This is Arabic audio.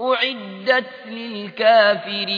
أعدت للكافرين